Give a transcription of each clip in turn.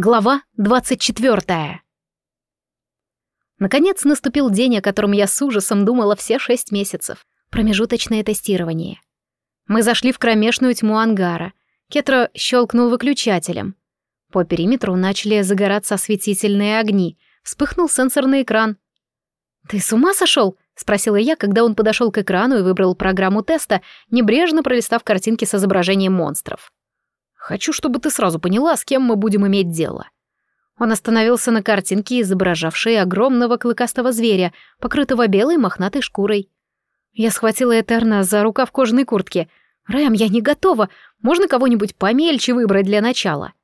Глава 24. Наконец наступил день, о котором я с ужасом думала все шесть месяцев. Промежуточное тестирование. Мы зашли в кромешную тьму ангара. Кетро щелкнул выключателем. По периметру начали загораться осветительные огни. Вспыхнул сенсорный экран. «Ты с ума сошел?» — спросила я, когда он подошел к экрану и выбрал программу теста, небрежно пролистав картинки с изображением монстров. Хочу, чтобы ты сразу поняла, с кем мы будем иметь дело». Он остановился на картинке, изображавшей огромного клыкастого зверя, покрытого белой мохнатой шкурой. Я схватила Этерна за рукав кожаной куртки. «Рэм, я не готова. Можно кого-нибудь помельче выбрать для начала?»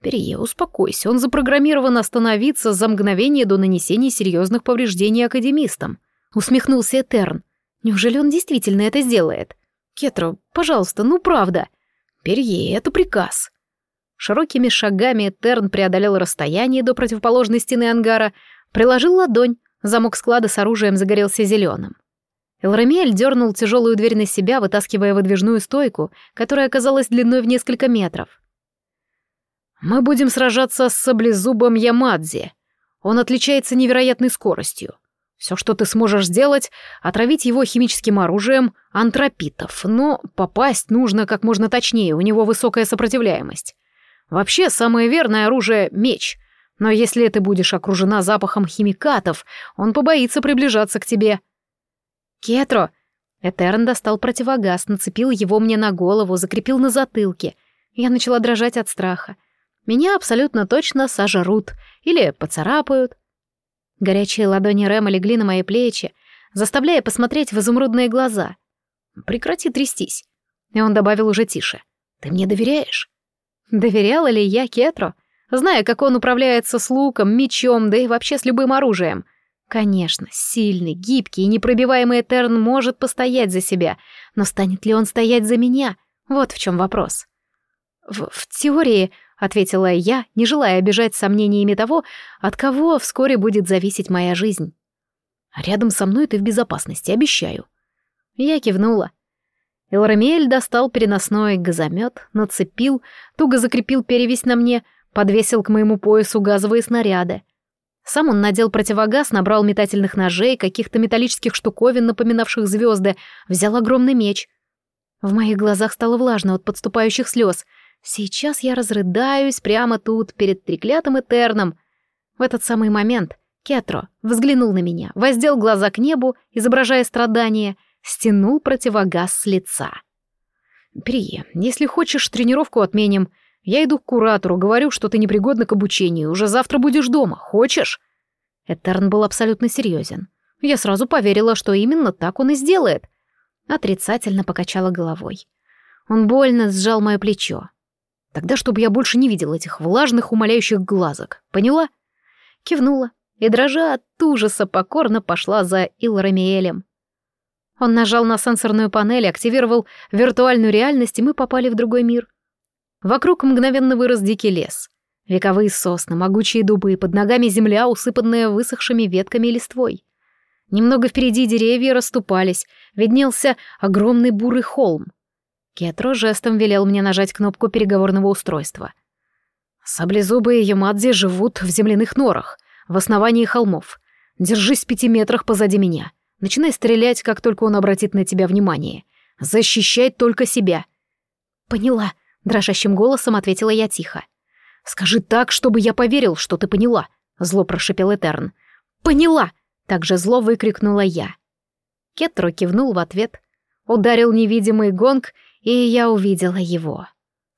«Перье, успокойся, он запрограммирован остановиться за мгновение до нанесения серьезных повреждений академистам», — усмехнулся Этерн. «Неужели он действительно это сделает?» «Кетро, пожалуйста, ну правда». Перье — это приказ. Широкими шагами Терн преодолел расстояние до противоположной стены ангара, приложил ладонь, замок склада с оружием загорелся зеленым. Элрамиэль дернул тяжелую дверь на себя, вытаскивая выдвижную стойку, которая оказалась длиной в несколько метров. «Мы будем сражаться с саблезубом Ямадзи. Он отличается невероятной скоростью. Все, что ты сможешь сделать, отравить его химическим оружием антропитов, но попасть нужно как можно точнее, у него высокая сопротивляемость. Вообще, самое верное оружие — меч. Но если ты будешь окружена запахом химикатов, он побоится приближаться к тебе. Кетро! Этерн достал противогаз, нацепил его мне на голову, закрепил на затылке. Я начала дрожать от страха. Меня абсолютно точно сожрут или поцарапают. Горячие ладони Рэма легли на мои плечи, заставляя посмотреть в изумрудные глаза. «Прекрати трястись». И он добавил уже тише. «Ты мне доверяешь?» Доверяла ли я Кетро, зная, как он управляется с луком, мечом, да и вообще с любым оружием? Конечно, сильный, гибкий и непробиваемый Этерн может постоять за себя, но станет ли он стоять за меня? Вот в чем вопрос. В, в теории — ответила я, не желая обижать сомнениями того, от кого вскоре будет зависеть моя жизнь. «Рядом со мной ты в безопасности, обещаю». Я кивнула. Элрамиэль достал переносной газомет, нацепил, туго закрепил перевесь на мне, подвесил к моему поясу газовые снаряды. Сам он надел противогаз, набрал метательных ножей, каких-то металлических штуковин, напоминавших звезды, взял огромный меч. В моих глазах стало влажно от подступающих слез — Сейчас я разрыдаюсь прямо тут, перед треклятым Этерном. В этот самый момент Кетро взглянул на меня, воздел глаза к небу, изображая страдание, стянул противогаз с лица. «Прие, если хочешь, тренировку отменим. Я иду к куратору, говорю, что ты непригодна к обучению, уже завтра будешь дома. Хочешь?» Этерн был абсолютно серьезен. Я сразу поверила, что именно так он и сделает. Отрицательно покачала головой. Он больно сжал мое плечо. Тогда, чтобы я больше не видел этих влажных, умоляющих глазок. Поняла? Кивнула и, дрожа от ужаса, покорно пошла за Илрамиэлем. Он нажал на сенсорную панель, активировал виртуальную реальность, и мы попали в другой мир. Вокруг мгновенно вырос дикий лес. Вековые сосны, могучие дубы, под ногами земля, усыпанная высохшими ветками и листвой. Немного впереди деревья расступались, виднелся огромный бурый холм. Кетро жестом велел мне нажать кнопку переговорного устройства. Саблезубые Ямадзи живут в земляных норах, в основании холмов. Держись в пяти метрах позади меня. Начинай стрелять, как только он обратит на тебя внимание. Защищай только себя. Поняла, дрожащим голосом ответила я тихо. Скажи так, чтобы я поверил, что ты поняла, зло прошипел Этерн. Поняла, также зло выкрикнула я. Кетро кивнул в ответ, ударил невидимый гонг, и я увидела его.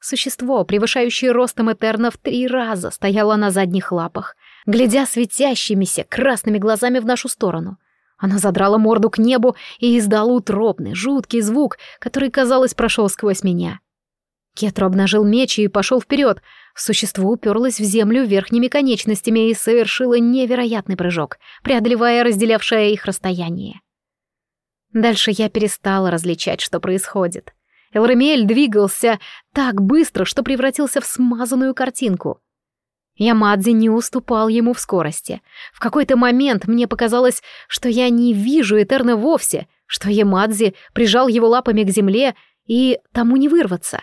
Существо, превышающее ростом Этерна в три раза, стояло на задних лапах, глядя светящимися красными глазами в нашу сторону. Она задрала морду к небу и издала утробный, жуткий звук, который, казалось, прошел сквозь меня. Кетро обнажил меч и пошел вперед. Существо уперлось в землю верхними конечностями и совершило невероятный прыжок, преодолевая разделявшее их расстояние. Дальше я перестала различать, что происходит. Элрамиэль двигался так быстро, что превратился в смазанную картинку. Ямадзи не уступал ему в скорости. В какой-то момент мне показалось, что я не вижу Этерна вовсе, что Ямадзи прижал его лапами к земле, и тому не вырваться.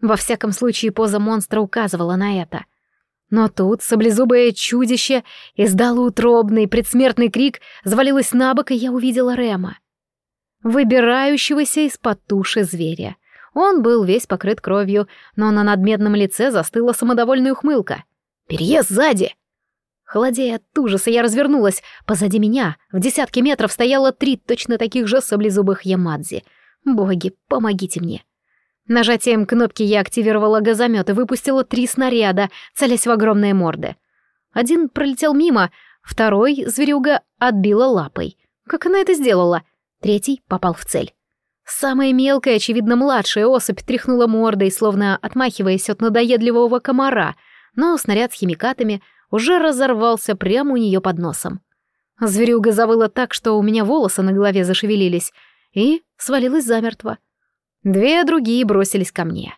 Во всяком случае, поза монстра указывала на это. Но тут саблезубое чудище издало утробный предсмертный крик, завалилось на бок, и я увидела Рема. Выбирающегося из-под туши зверя. Он был весь покрыт кровью, но на надменном лице застыла самодовольная ухмылка. «Переезд сзади!» Холодея от ужаса, я развернулась. Позади меня, в десятке метров, стояло три точно таких же саблезубых ямадзи. Боги, помогите мне. Нажатием кнопки я активировала газомет и выпустила три снаряда, целясь в огромные морды. Один пролетел мимо, второй зверюга отбила лапой. Как она это сделала? Третий попал в цель. Самая мелкая, очевидно, младшая особь тряхнула мордой, словно отмахиваясь от надоедливого комара, но снаряд с химикатами уже разорвался прямо у нее под носом. Зверюга завыла так, что у меня волосы на голове зашевелились, и свалилась замертво. Две другие бросились ко мне.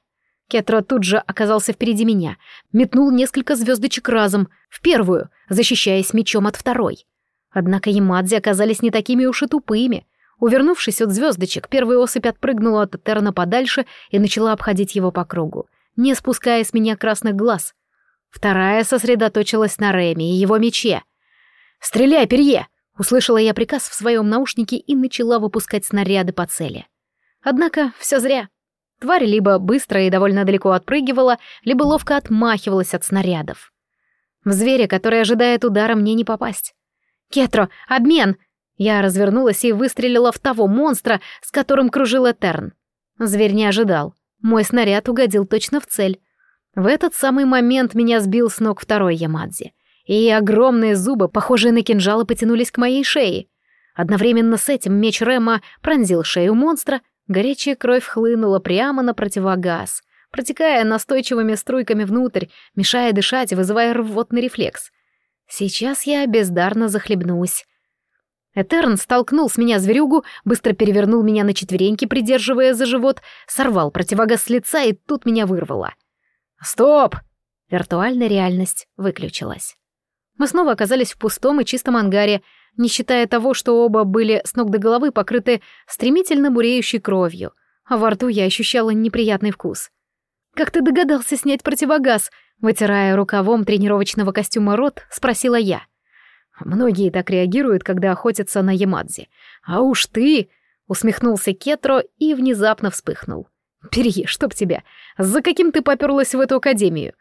Кетро тут же оказался впереди меня, метнул несколько звездочек разом, в первую, защищаясь мечом от второй. Однако Ямадзи оказались не такими уж и тупыми. Увернувшись от звездочек, первая особь отпрыгнула от Этерна подальше и начала обходить его по кругу, не спуская с меня красных глаз. Вторая сосредоточилась на Рэме и его мече. «Стреляй, Перье!» — услышала я приказ в своем наушнике и начала выпускать снаряды по цели. Однако все зря. Тварь либо быстро и довольно далеко отпрыгивала, либо ловко отмахивалась от снарядов. В зверя, который ожидает удара, мне не попасть. «Кетро, обмен!» Я развернулась и выстрелила в того монстра, с которым кружил Этерн. Зверь не ожидал. Мой снаряд угодил точно в цель. В этот самый момент меня сбил с ног второй Ямадзи, и огромные зубы, похожие на кинжалы, потянулись к моей шее. Одновременно с этим меч Рема пронзил шею монстра, Горячая кровь хлынула прямо на противогаз, протекая настойчивыми струйками внутрь, мешая дышать и вызывая рвотный рефлекс. Сейчас я бездарно захлебнусь. Этерн столкнул с меня зверюгу, быстро перевернул меня на четвереньки, придерживая за живот, сорвал противогаз с лица, и тут меня вырвало. «Стоп!» Виртуальная реальность выключилась. Мы снова оказались в пустом и чистом ангаре, не считая того, что оба были с ног до головы покрыты стремительно буреющей кровью, а во рту я ощущала неприятный вкус. «Как ты догадался снять противогаз?» Вытирая рукавом тренировочного костюма рот, спросила я. «Многие так реагируют, когда охотятся на Ямадзи. А уж ты...» — усмехнулся Кетро и внезапно вспыхнул. «Перье, чтоб тебя! За каким ты поперлась в эту академию?»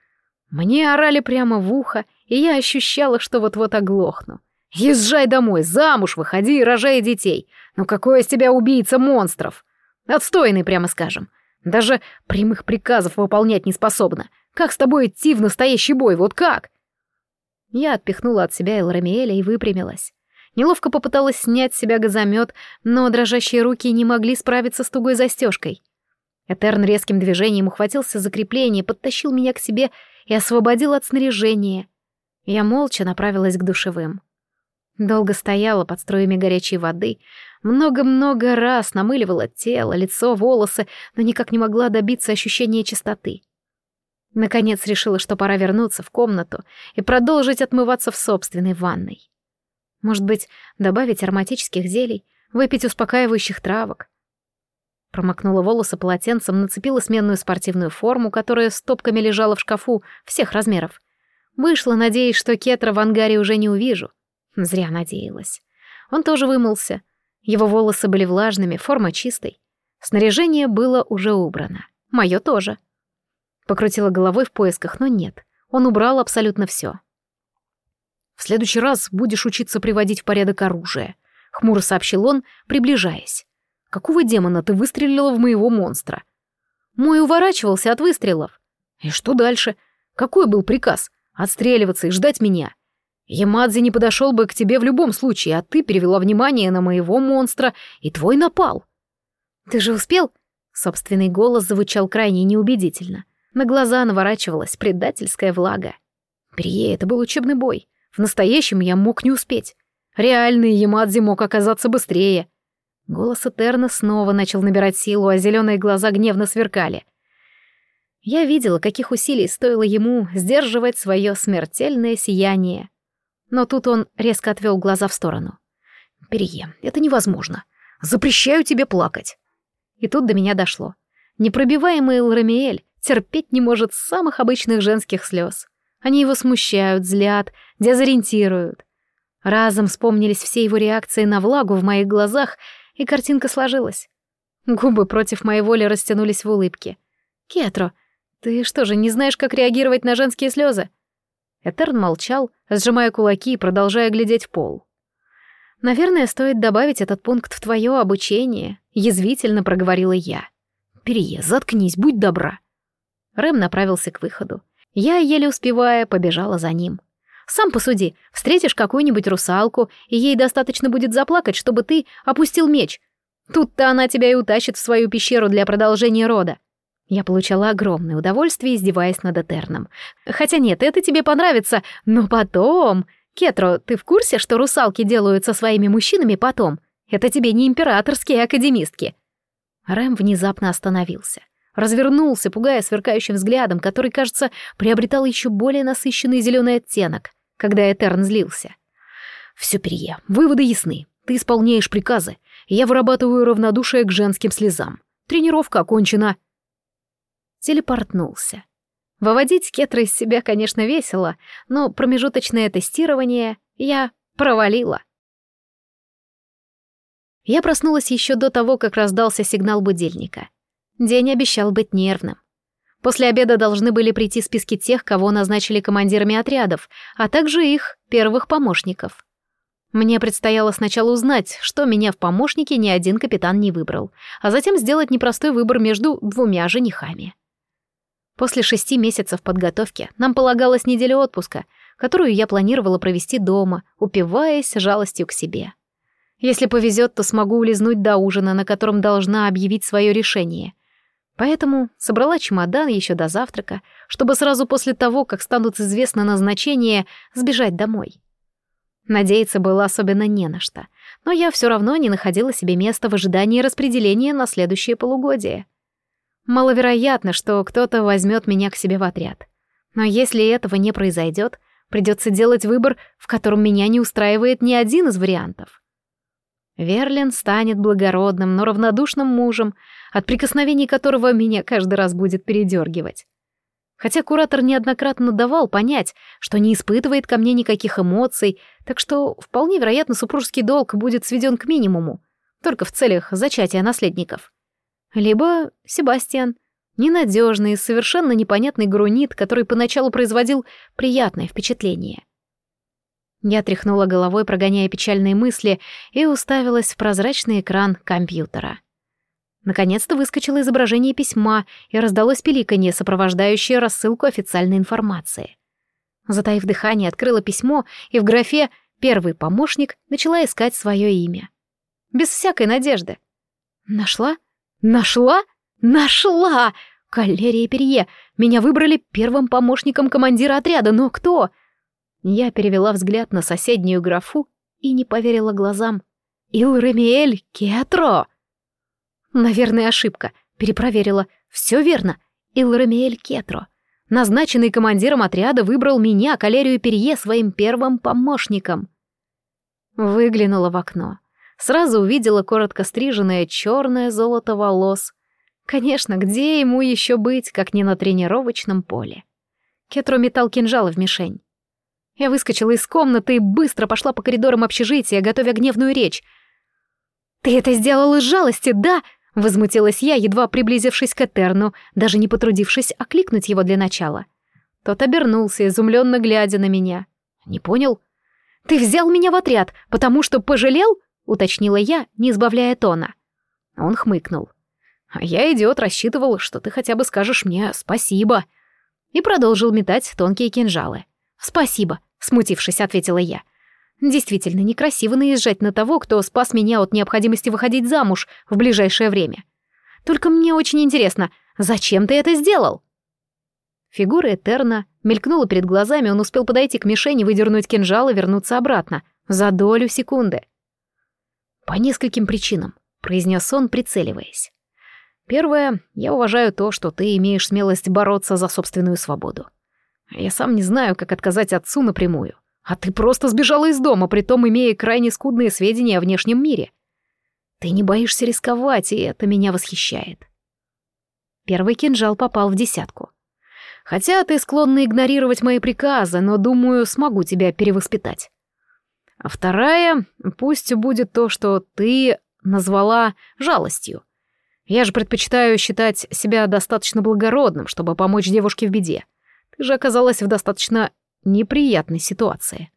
Мне орали прямо в ухо, и я ощущала, что вот-вот оглохну. Езжай домой, замуж выходи и рожай детей. Ну какой из тебя убийца монстров? Отстойный, прямо скажем. Даже прямых приказов выполнять не способна. Как с тобой идти в настоящий бой, вот как? Я отпихнула от себя Элрамиэля и выпрямилась. Неловко попыталась снять с себя газомет, но дрожащие руки не могли справиться с тугой застежкой. Этерн резким движением ухватился за крепление, подтащил меня к себе и освободил от снаряжения. Я молча направилась к душевым. Долго стояла под струями горячей воды, много-много раз намыливала тело, лицо, волосы, но никак не могла добиться ощущения чистоты. Наконец решила, что пора вернуться в комнату и продолжить отмываться в собственной ванной. Может быть, добавить ароматических зелий, выпить успокаивающих травок. Промокнула волосы полотенцем, нацепила сменную спортивную форму, которая стопками лежала в шкафу всех размеров. Вышла, надеясь, что Кетра в ангаре уже не увижу. Зря надеялась. Он тоже вымылся. Его волосы были влажными, форма чистой. Снаряжение было уже убрано. Мое тоже. Покрутила головой в поисках, но нет. Он убрал абсолютно все. «В следующий раз будешь учиться приводить в порядок оружие», — хмуро сообщил он, приближаясь. «Какого демона ты выстрелила в моего монстра?» «Мой уворачивался от выстрелов». «И что дальше? Какой был приказ? Отстреливаться и ждать меня?» Ямадзи не подошел бы к тебе в любом случае, а ты перевела внимание на моего монстра, и твой напал. Ты же успел? Собственный голос звучал крайне неубедительно. На глаза наворачивалась предательская влага. Прие, это был учебный бой. В настоящем я мог не успеть. Реальный Ямадзи мог оказаться быстрее. Голос Этерна снова начал набирать силу, а зеленые глаза гневно сверкали. Я видела, каких усилий стоило ему сдерживать свое смертельное сияние. Но тут он резко отвел глаза в сторону. «Перье, это невозможно. Запрещаю тебе плакать». И тут до меня дошло. Непробиваемый Лрамиэль терпеть не может самых обычных женских слез. Они его смущают, злят, дезориентируют. Разом вспомнились все его реакции на влагу в моих глазах, и картинка сложилась. Губы против моей воли растянулись в улыбке. «Кетро, ты что же, не знаешь, как реагировать на женские слезы?» Этерн молчал, сжимая кулаки и продолжая глядеть в пол. «Наверное, стоит добавить этот пункт в твое обучение», — язвительно проговорила я. «Переезд, заткнись, будь добра». Рэм направился к выходу. Я, еле успевая, побежала за ним. «Сам посуди, встретишь какую-нибудь русалку, и ей достаточно будет заплакать, чтобы ты опустил меч. Тут-то она тебя и утащит в свою пещеру для продолжения рода. Я получала огромное удовольствие, издеваясь над Этерном. Хотя нет, это тебе понравится, но потом... Кетро, ты в курсе, что русалки делают со своими мужчинами потом? Это тебе не императорские академистки. Рэм внезапно остановился. Развернулся, пугая сверкающим взглядом, который, кажется, приобретал еще более насыщенный зеленый оттенок, когда Этерн злился. «Все, Перье, выводы ясны. Ты исполняешь приказы. Я вырабатываю равнодушие к женским слезам. Тренировка окончена телепортнулся. Выводить кетра из себя, конечно, весело, но промежуточное тестирование я провалила. Я проснулась еще до того, как раздался сигнал будильника. День обещал быть нервным. После обеда должны были прийти списки тех, кого назначили командирами отрядов, а также их первых помощников. Мне предстояло сначала узнать, что меня в помощнике ни один капитан не выбрал, а затем сделать непростой выбор между двумя женихами. После шести месяцев подготовки нам полагалась неделя отпуска, которую я планировала провести дома, упиваясь жалостью к себе. Если повезет, то смогу улизнуть до ужина, на котором должна объявить свое решение. Поэтому собрала чемодан еще до завтрака, чтобы сразу после того, как станут известны назначения, сбежать домой. Надеяться было особенно не на что, но я все равно не находила себе места в ожидании распределения на следующее полугодие. Маловероятно, что кто-то возьмет меня к себе в отряд. Но если этого не произойдет, придется делать выбор, в котором меня не устраивает ни один из вариантов. Верлин станет благородным, но равнодушным мужем, от прикосновений которого меня каждый раз будет передергивать. Хотя куратор неоднократно давал понять, что не испытывает ко мне никаких эмоций, так что вполне вероятно супружеский долг будет сведен к минимуму, только в целях зачатия наследников. Либо Себастьян, ненадежный совершенно непонятный грунит, который поначалу производил приятное впечатление. Я тряхнула головой, прогоняя печальные мысли, и уставилась в прозрачный экран компьютера. Наконец-то выскочило изображение письма и раздалось пиликанье, сопровождающее рассылку официальной информации. Затаив дыхание, открыла письмо и в графе «Первый помощник» начала искать свое имя. Без всякой надежды. Нашла? Нашла? Нашла! Калерия Перье. Меня выбрали первым помощником командира отряда, но кто? Я перевела взгляд на соседнюю графу и не поверила глазам. Илремиэль Кетро! Наверное, ошибка. Перепроверила. Все верно. Илремиэль Кетро. Назначенный командиром отряда выбрал меня, Калерию Перье, своим первым помощником. Выглянула в окно. Сразу увидела коротко стриженное черное золото волос. Конечно, где ему еще быть, как не на тренировочном поле? Кетро метал кинжалы в мишень. Я выскочила из комнаты и быстро пошла по коридорам общежития, готовя гневную речь. «Ты это сделал из жалости, да?» — возмутилась я, едва приблизившись к Этерну, даже не потрудившись окликнуть его для начала. Тот обернулся, изумленно глядя на меня. «Не понял?» «Ты взял меня в отряд, потому что пожалел?» — уточнила я, не избавляя тона. Он хмыкнул. «А я, идиот, рассчитывал, что ты хотя бы скажешь мне спасибо». И продолжил метать тонкие кинжалы. «Спасибо», — смутившись, ответила я. «Действительно, некрасиво наезжать на того, кто спас меня от необходимости выходить замуж в ближайшее время. Только мне очень интересно, зачем ты это сделал?» Фигура Этерна мелькнула перед глазами, он успел подойти к мишени, выдернуть кинжал и вернуться обратно. За долю секунды. «По нескольким причинам», — произнес он, прицеливаясь. «Первое, я уважаю то, что ты имеешь смелость бороться за собственную свободу. Я сам не знаю, как отказать отцу напрямую. А ты просто сбежала из дома, притом имея крайне скудные сведения о внешнем мире. Ты не боишься рисковать, и это меня восхищает». Первый кинжал попал в десятку. Хотя ты склонна игнорировать мои приказы, но, думаю, смогу тебя перевоспитать. А вторая, пусть будет то, что ты назвала жалостью. Я же предпочитаю считать себя достаточно благородным, чтобы помочь девушке в беде. Же оказалась в достаточно неприятной ситуации.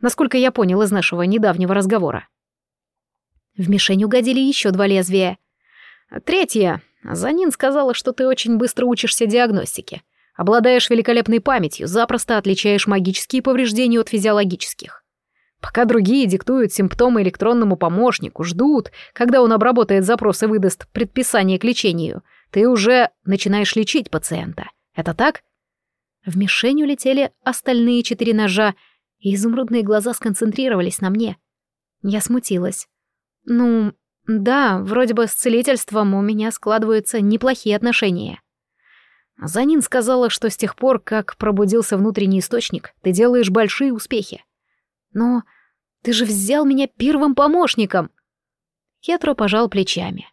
Насколько я понял из нашего недавнего разговора. В мишень угодили еще два лезвия. Третье. Занин сказала, что ты очень быстро учишься диагностике. Обладаешь великолепной памятью, запросто отличаешь магические повреждения от физиологических. Пока другие диктуют симптомы электронному помощнику, ждут, когда он обработает запрос и выдаст предписание к лечению, ты уже начинаешь лечить пациента. Это так? В мишень улетели остальные четыре ножа, и изумрудные глаза сконцентрировались на мне. Я смутилась. Ну, да, вроде бы с целительством у меня складываются неплохие отношения. Занин сказала, что с тех пор, как пробудился внутренний источник, ты делаешь большие успехи. Но ты же взял меня первым помощником. Хетро пожал плечами.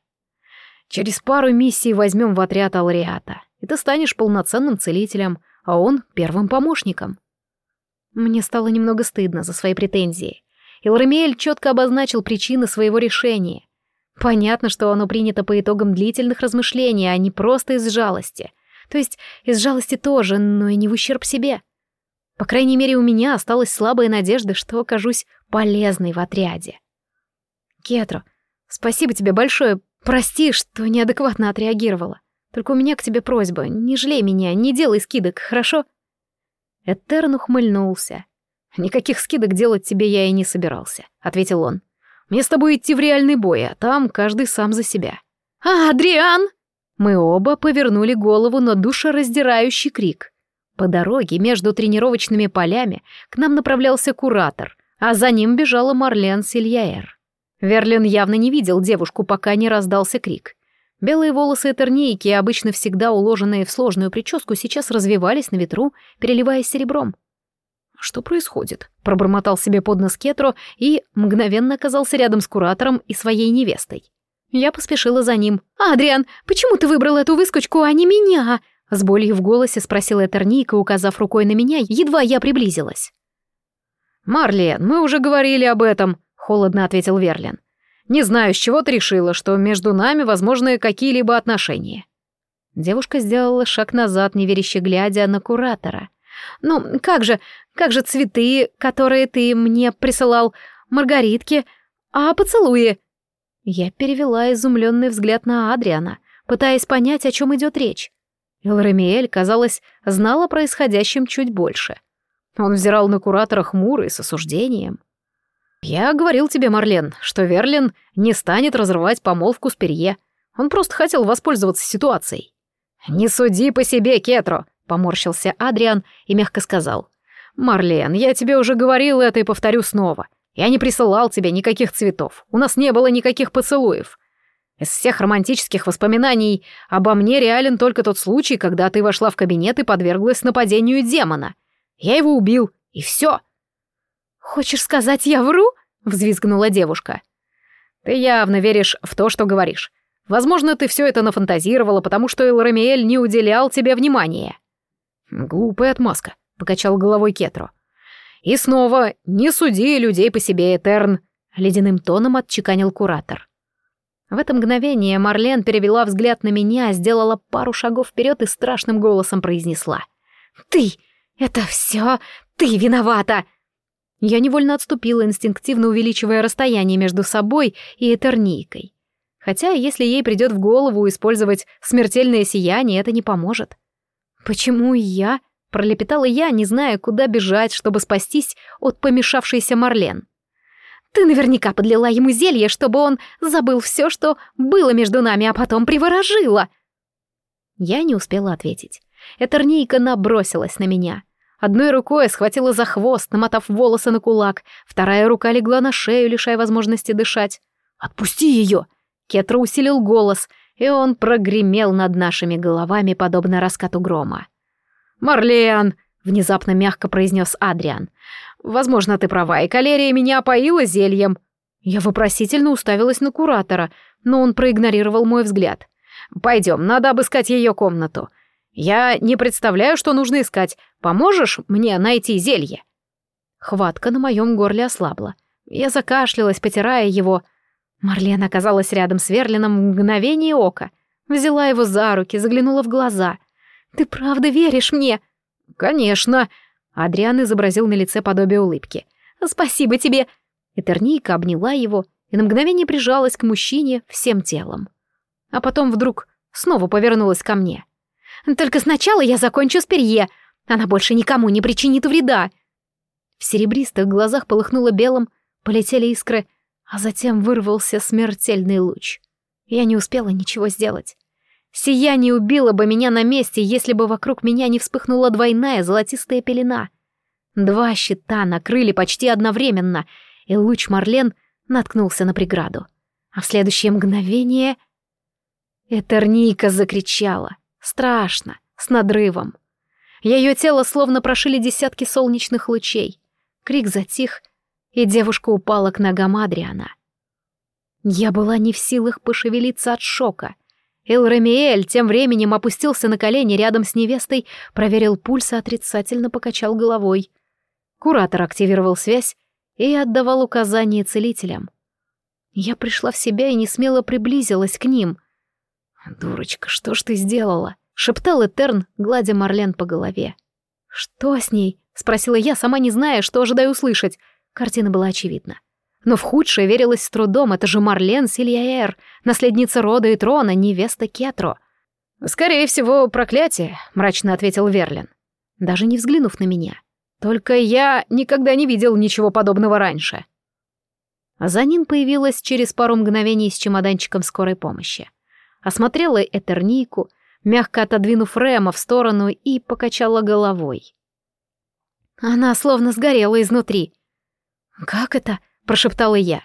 Через пару миссий возьмем в отряд Алриата, и ты станешь полноценным целителем, а он первым помощником. Мне стало немного стыдно за свои претензии. Илрамиэль четко обозначил причины своего решения. Понятно, что оно принято по итогам длительных размышлений, а не просто из жалости. То есть из жалости тоже, но и не в ущерб себе. По крайней мере, у меня осталась слабая надежда, что окажусь полезной в отряде. Кетро, спасибо тебе большое. Прости, что неадекватно отреагировала. Только у меня к тебе просьба. Не жалей меня, не делай скидок, хорошо? Этерн ухмыльнулся. «Никаких скидок делать тебе я и не собирался», — ответил он. «Мне с тобой идти в реальный бой, а там каждый сам за себя». «А, Адриан!» Мы оба повернули голову на душераздирающий крик. По дороге между тренировочными полями к нам направлялся куратор, а за ним бежала Марлен Сильяэр. Верлин явно не видел девушку, пока не раздался крик. Белые волосы этернейки, обычно всегда уложенные в сложную прическу, сейчас развивались на ветру, переливаясь серебром. «Что происходит?» — пробормотал себе под нос Кетро и мгновенно оказался рядом с куратором и своей невестой. Я поспешила за ним. «Адриан, почему ты выбрал эту выскочку, а не меня?» С болью в голосе спросила Этернийка, указав рукой на меня, едва я приблизилась. «Марлен, мы уже говорили об этом», — холодно ответил Верлин. «Не знаю, с чего ты решила, что между нами возможны какие-либо отношения». Девушка сделала шаг назад, неверяще глядя на куратора. «Ну, как же, как же цветы, которые ты мне присылал, маргаритки, а поцелуи?» Я перевела изумленный взгляд на Адриана, пытаясь понять, о чем идет речь. Элрамиэль, казалось, знала о происходящем чуть больше. Он взирал на куратора хмуро и с осуждением. «Я говорил тебе, Марлен, что Верлин не станет разрывать помолвку с Перье. Он просто хотел воспользоваться ситуацией». «Не суди по себе, Кетро», — поморщился Адриан и мягко сказал. «Марлен, я тебе уже говорил это и повторю снова. Я не присылал тебе никаких цветов. У нас не было никаких поцелуев. Из всех романтических воспоминаний обо мне реален только тот случай, когда ты вошла в кабинет и подверглась нападению демона. Я его убил, и все. «Хочешь сказать, я вру?» — взвизгнула девушка. «Ты явно веришь в то, что говоришь. Возможно, ты все это нафантазировала, потому что Элрамиэль не уделял тебе внимания». «Глупая отмазка», — покачал головой Кетро. «И снова, не суди людей по себе, Этерн», — ледяным тоном отчеканил куратор. В это мгновение Марлен перевела взгляд на меня, сделала пару шагов вперед и страшным голосом произнесла. «Ты! Это все ты виновата!» Я невольно отступила, инстинктивно увеличивая расстояние между собой и Этернийкой. Хотя, если ей придет в голову использовать смертельное сияние, это не поможет. «Почему я?» — пролепетала я, не зная, куда бежать, чтобы спастись от помешавшейся Марлен. «Ты наверняка подлила ему зелье, чтобы он забыл все, что было между нами, а потом приворожила!» Я не успела ответить. Этернийка набросилась на меня — Одной рукой схватила за хвост, намотав волосы на кулак, вторая рука легла на шею, лишая возможности дышать. «Отпусти ее!» Кетра усилил голос, и он прогремел над нашими головами, подобно раскату грома. «Марлен!» — внезапно мягко произнес Адриан. «Возможно, ты права, и калерия меня опоила зельем». Я вопросительно уставилась на куратора, но он проигнорировал мой взгляд. «Пойдем, надо обыскать ее комнату. Я не представляю, что нужно искать. Поможешь мне найти зелье?» Хватка на моем горле ослабла. Я закашлялась, потирая его. Марлен оказалась рядом с Верлином в мгновение ока. Взяла его за руки, заглянула в глаза. «Ты правда веришь мне?» «Конечно!» Адриан изобразил на лице подобие улыбки. «Спасибо тебе!» Этернийка обняла его и на мгновение прижалась к мужчине всем телом. А потом вдруг снова повернулась ко мне. «Только сначала я закончу с перье. Она больше никому не причинит вреда!» В серебристых глазах полыхнуло белым, полетели искры, а затем вырвался смертельный луч. Я не успела ничего сделать. Сияние убило бы меня на месте, если бы вокруг меня не вспыхнула двойная золотистая пелена. Два щита накрыли почти одновременно, и луч Марлен наткнулся на преграду. А в следующее мгновение... Этернийка закричала. Страшно, с надрывом. Ее тело словно прошили десятки солнечных лучей. Крик затих, и девушка упала к ногам Адриана. Я была не в силах пошевелиться от шока. Элрамиэль тем временем опустился на колени рядом с невестой, проверил пульс и отрицательно покачал головой. Куратор активировал связь и отдавал указания целителям. Я пришла в себя и не смело приблизилась к ним. «Дурочка, что ж ты сделала?» — шептал Этерн, гладя Марлен по голове. «Что с ней?» — спросила я, сама не зная, что ожидаю услышать. Картина была очевидна. Но в худшее верилось с трудом, это же Марлен Сильяэр, наследница рода и трона, невеста Кетро. «Скорее всего, проклятие», — мрачно ответил Верлин, даже не взглянув на меня. «Только я никогда не видел ничего подобного раньше». За ним появилась через пару мгновений с чемоданчиком скорой помощи. Осмотрела Этернику, мягко отодвинув Рема в сторону и покачала головой. Она словно сгорела изнутри. «Как это?» прошептала я.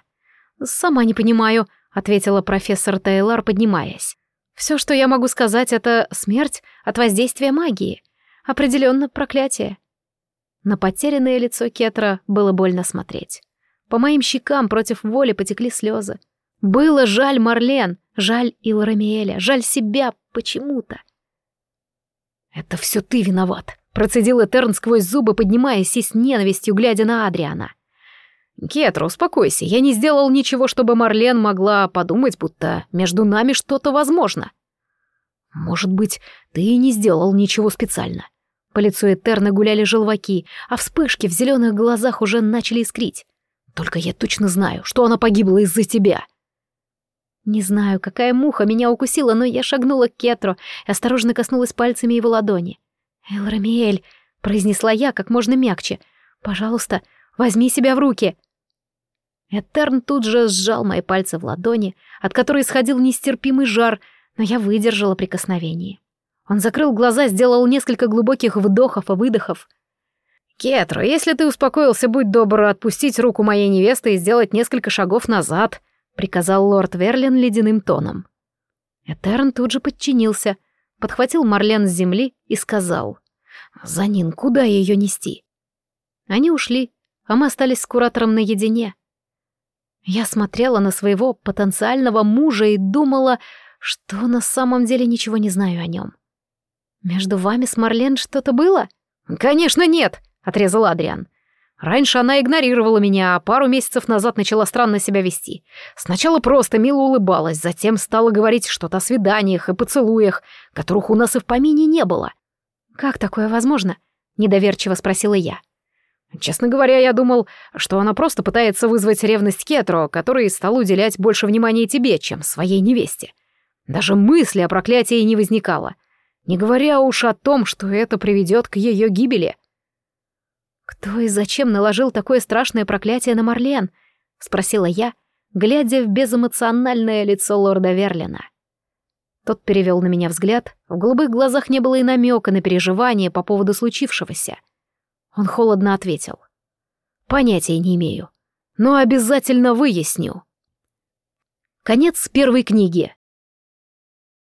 «Сама не понимаю», — ответила профессор Тейлор, поднимаясь. «Все, что я могу сказать, это смерть от воздействия магии. Определенно проклятие». На потерянное лицо Кетра было больно смотреть. По моим щекам против воли потекли слезы. Было жаль Марлен, жаль Илрамиэля, жаль себя почему-то. «Это все ты виноват», — процедил Этерн сквозь зубы, поднимаясь и с ненавистью глядя на Адриана. «Кетра, успокойся, я не сделал ничего, чтобы Марлен могла подумать, будто между нами что-то возможно». «Может быть, ты и не сделал ничего специально». По лицу Этерны гуляли желваки, а вспышки в зеленых глазах уже начали искрить. «Только я точно знаю, что она погибла из-за тебя». Не знаю, какая муха меня укусила, но я шагнула к Кетру и осторожно коснулась пальцами его ладони. «Элрамиэль», — произнесла я как можно мягче, — «пожалуйста, возьми себя в руки». Этерн тут же сжал мои пальцы в ладони, от которой исходил нестерпимый жар, но я выдержала прикосновение. Он закрыл глаза, сделал несколько глубоких вдохов и выдохов. «Кетро, если ты успокоился, будь добр отпустить руку моей невесты и сделать несколько шагов назад», — приказал лорд Верлин ледяным тоном. Этерн тут же подчинился, подхватил Марлен с земли и сказал. «Занин, куда ее нести?» Они ушли, а мы остались с куратором наедине. Я смотрела на своего потенциального мужа и думала, что на самом деле ничего не знаю о нем. «Между вами с Марлен что-то было?» «Конечно нет», — отрезал Адриан. Раньше она игнорировала меня, а пару месяцев назад начала странно себя вести. Сначала просто мило улыбалась, затем стала говорить что-то о свиданиях и поцелуях, которых у нас и в помине не было. «Как такое возможно?» — недоверчиво спросила я. Честно говоря, я думал, что она просто пытается вызвать ревность Кетро, который стал уделять больше внимания тебе, чем своей невесте. Даже мысли о проклятии не возникало, не говоря уж о том, что это приведет к ее гибели. «Кто и зачем наложил такое страшное проклятие на Марлен?» — спросила я, глядя в безэмоциональное лицо лорда Верлина. Тот перевел на меня взгляд, в голубых глазах не было и намека на переживание по поводу случившегося — он холодно ответил. «Понятия не имею, но обязательно выясню». Конец первой книги.